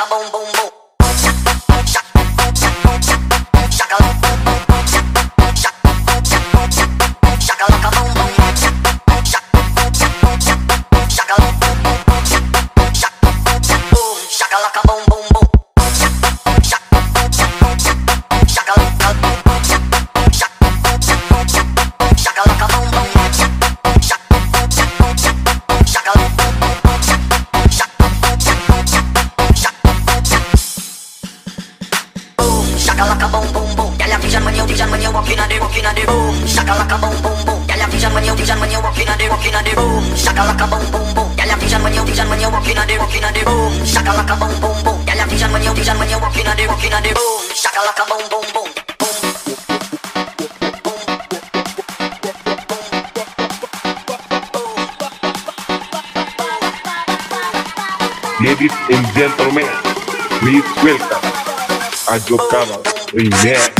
Shakalaka boom shakalaka boom boom boom. Gyal a vision when you vision when you walk walk boom boom boom. Gyal vision when you vision when you walk walk boom boom boom. Gyal vision when you vision when you walk walk boom boom boom. Gyal vision when you vision when you walk walk boom boom boom. Ladies and gentlemen, please welcome I drop commas. Oh, yeah.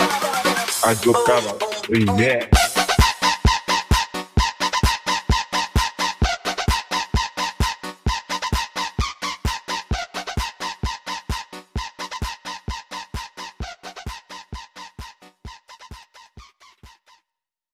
I o cover.